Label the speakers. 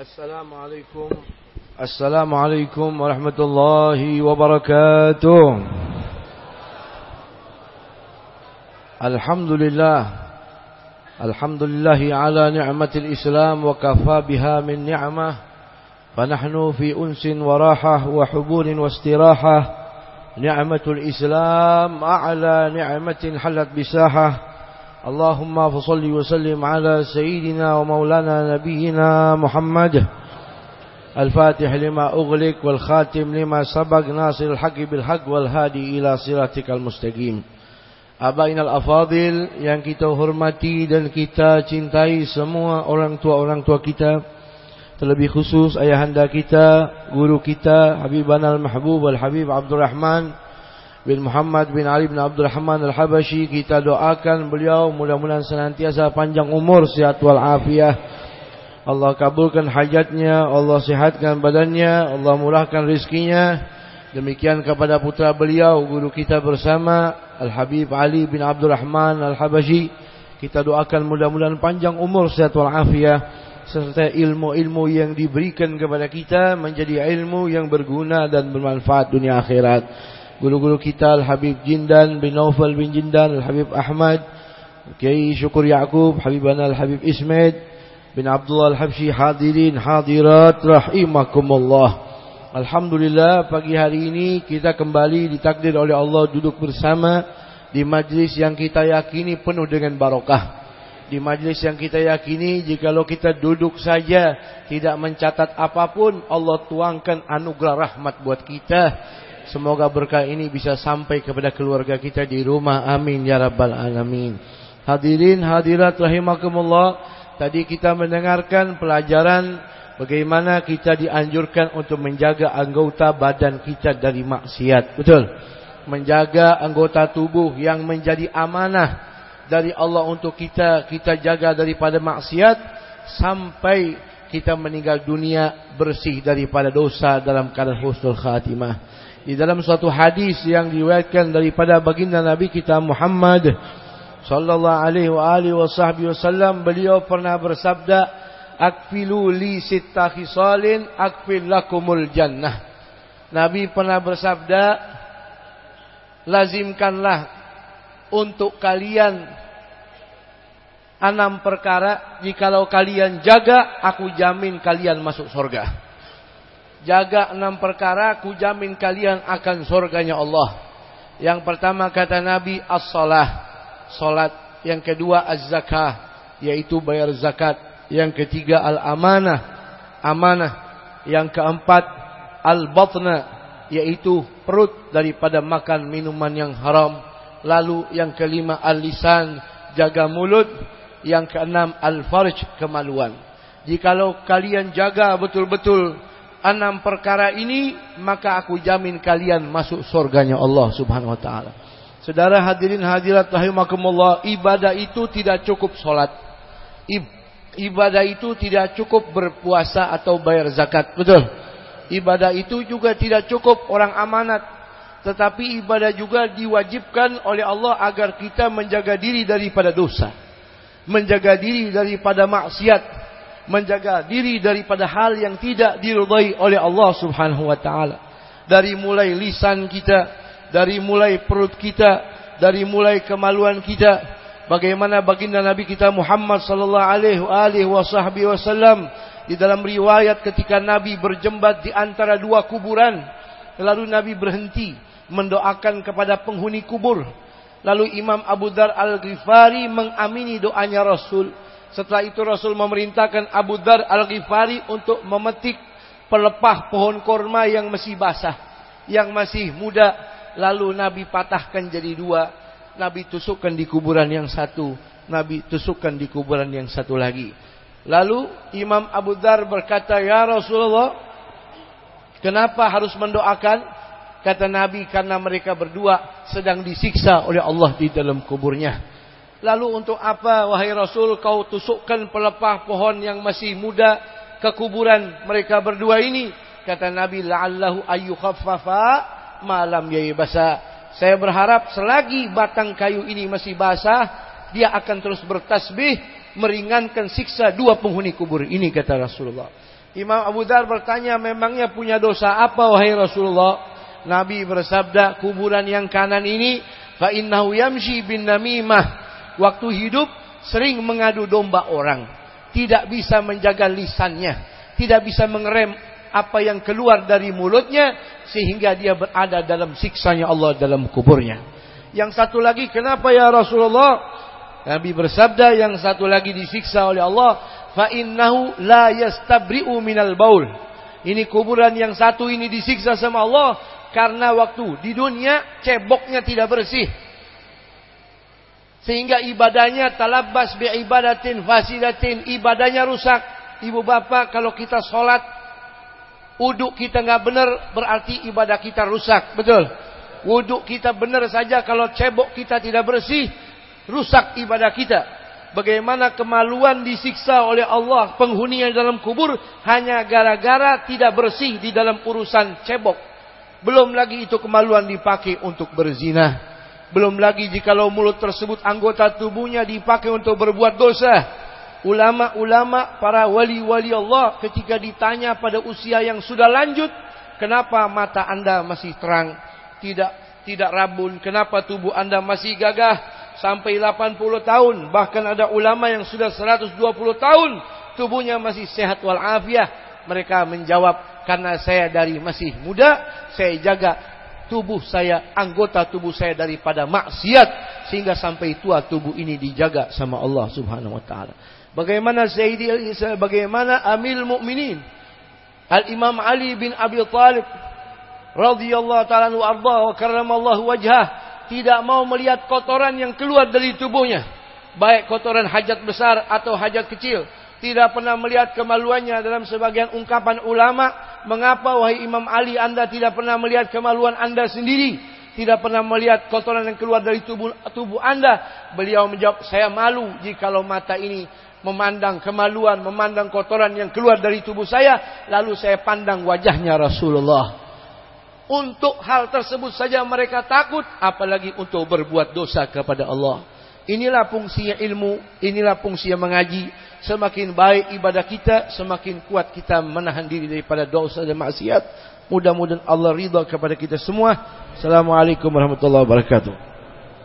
Speaker 1: السلام عليكم. السلام عليكم ورحمة الله وبركاته. الحمد لله. الحمد لله على نعمة الإسلام وكفى بها من نعمة. فنحن في أنس وراحة وحبور واستراحة. نعمة الإسلام أعلى نعمة حلت بساحة. اللهم فصل وسلم على سيدنا ومولانا نبينا محمد الفاتح لما أغلق والخاتم لما سبق ناصر الحق بالحق والهادي إلى صراطك المستقيم Abain al-afadil yang kita hormati dan kita cintai semua orang tua-orang tua kita Terlebih khusus ayahanda kita, guru kita Habibana al-Mahbub al-Habib Abdul Rahman bin Muhammad bin Ali bin Abdul Rahman Al-Habashi. Kita doakan beliau mudah-mudahan senantiasa panjang umur sehat wal afiah Allah kabulkan hajatnya Allah sehatkan badannya Allah murahkan rizkinya. Demikian kepada putra beliau guru kita bersama Al-Habib Ali bin Abdul Rahman Al-Habashi. Kita doakan mudah-mudahan panjang umur sehat wal afiah serta ilmu-ilmu yang diberikan kepada kita menjadi ilmu yang berguna dan bermanfaat dunia akhirat guru-guru kita Al-Habib Jindan bin Naufal bin Jindan Al-Habib Ahmad Kiai Syukur Yaqub Habibana Al-Habib Ismail bin Abdullah Al-Habsyi hadirin hadirat rahimakumullah. Alhamdulillah pagi hari ini kita kembali ditakdir oleh Allah duduk bersama di majlis yang kita yakini penuh dengan barokah. Di majlis yang kita yakini jikalau kita duduk saja tidak mencatat apa pun Allah tuangkan anugerah rahmat buat kita Semoga berkah ini bisa sampai kepada keluarga kita di rumah. Amin ya rabbal alamin. Hadirin hadirat rahimakumullah. Tadi kita mendengarkan pelajaran bagaimana kita dianjurkan untuk menjaga anggota badan kita dari maksiat. Betul. Menjaga anggota tubuh yang menjadi amanah dari Allah untuk kita kita jaga daripada maksiat sampai kita meninggal dunia bersih daripada dosa dalam keadaan husnul khatimah di dalam suatu hadis yang diriwayatkan daripada baginda Nabi kita Muhammad sallallahu alaihi wa alihi wasallam beliau pernah bersabda akfilu li sitta khisalin akfil lakumul jannah. Nabi pernah bersabda lazimkanlah untuk kalian enam perkara. Jikalau kalian jaga aku jamin kalian masuk surga Jaga enam perkara, ku jamin kalian akan surganya Allah. Yang pertama kata Nabi, as-salah. Salat. Yang kedua, az-zakah. Yaitu bayar zakat. Yang ketiga, al-amanah. Amanah. Yang keempat, al-batna. Yaitu perut daripada makan minuman yang haram. Lalu yang kelima, al-lisan. Jaga mulut. Yang keenam, al-farj. Kemaluan. Jikalau kalian jaga betul-betul enam perkara ini maka aku jamin kalian masuk surganya Allah Subhanahu wa taala. Saudara hadirin hadirat rahimakumullah, ibadah itu tidak cukup salat. Ibadah itu tidak cukup berpuasa atau bayar zakat, betul? Ibadah itu juga tidak cukup orang amanat, tetapi ibadah juga diwajibkan oleh Allah agar kita menjaga diri daripada dosa, menjaga diri daripada maksiat, menjaga diri daripada hal yang tidak diridai oleh Allah Subhanahu wa taala. Dari mulai lisan kita, dari mulai perut kita, dari mulai kemaluan kita. Bagaimana baginda Nabi kita Muhammad sallallahu alaihi wasallam di dalam riwayat ketika Nabi berjembat di antara dua kuburan, lalu Nabi berhenti mendoakan kepada penghuni kubur. Lalu Imam Abu Dar Al-Ghifari mengamini doanya Rasul setelah itu Rasul memerintahkan Abu Dar Al-Ghifari untuk memetik pelepah pohon korma yang masih basah. Yang masih muda. Lalu Nabi patahkan jadi dua. Nabi tusukkan di kuburan yang satu. Nabi tusukkan di kuburan yang satu lagi. Lalu Imam Abu Dar berkata, Ya Rasulullah, kenapa harus mendoakan? Kata Nabi, karena mereka berdua sedang disiksa oleh Allah di dalam kuburnya. Lalu untuk apa wahai Rasul kau tusukkan pelepah pohon yang masih muda ke kuburan mereka berdua ini? Kata Nabi la'allahu ayyukhaffafa malam basa. Saya berharap selagi batang kayu ini masih basah, dia akan terus bertasbih meringankan siksa dua penghuni kubur ini kata Rasulullah. Imam Abu Dar bertanya, memangnya punya dosa apa wahai Rasulullah? Nabi bersabda, kuburan yang kanan ini fa innahu yamshi bin namimah. Waktu hidup sering mengadu domba orang, tidak bisa menjaga lisannya, tidak bisa mengerem apa yang keluar dari mulutnya sehingga dia berada dalam siksanya Allah dalam kuburnya. Yang satu lagi, kenapa ya Rasulullah? Nabi bersabda yang satu lagi disiksa oleh Allah fa innahu la yastabri'u minal baul. Ini kuburan yang satu ini disiksa sama Allah karena waktu di dunia ceboknya tidak bersih. Sehingga ibadahnya talabbas bi ibadatin fasidatin, ibadahnya rusak. Ibu bapak kalau kita sholat Wuduk kita nggak benar berarti ibadah kita rusak, betul? Wuduk kita benar saja kalau cebok kita tidak bersih, rusak ibadah kita. Bagaimana kemaluan disiksa oleh Allah penghuni yang dalam kubur hanya gara-gara tidak bersih di dalam urusan cebok. Belum lagi itu kemaluan dipakai untuk berzina. Belum lagi jikalau mulut tersebut anggota tubuhnya dipakai untuk berbuat dosa. Ulama-ulama para wali-wali Allah ketika ditanya pada usia yang sudah lanjut, kenapa mata anda masih terang, tidak tidak rabun, kenapa tubuh anda masih gagah, sampai 80 tahun bahkan ada ulama yang sudah 120 tahun tubuhnya masih sehat walafiat. Mereka menjawab karena saya dari masih muda saya jaga tubuh saya anggota tubuh saya daripada maksiat sehingga sampai tua tubuh ini dijaga sama Allah Subhanahu wa taala bagaimana Sayyidi bagaimana Amil Mukminin Al Imam Ali bin Abi Thalib radhiyallahu taala anhu arda wa karramallahu wajhah tidak mau melihat kotoran yang keluar dari tubuhnya. Baik kotoran hajat besar atau hajat kecil. Tidak pernah melihat kemaluannya dalam sebagian ungkapan ulama. Mengapa wahai Imam Ali anda tidak pernah melihat kemaluan anda sendiri. Tidak pernah melihat kotoran yang keluar dari tubuh, tubuh anda. Beliau menjawab saya malu jikalau mata ini memandang kemaluan, memandang kotoran yang keluar dari tubuh saya. Lalu saya pandang wajahnya Rasulullah. Untuk hal tersebut saja mereka takut, apalagi untuk berbuat dosa kepada Allah. Inilah fungsinya ilmu, inilah fungsinya mengaji. Semakin baik ibadah kita, semakin kuat kita menahan diri daripada dosa dan maksiat. Mudah-mudahan Allah ridha kepada kita semua. Assalamualaikum warahmatullahi wabarakatuh.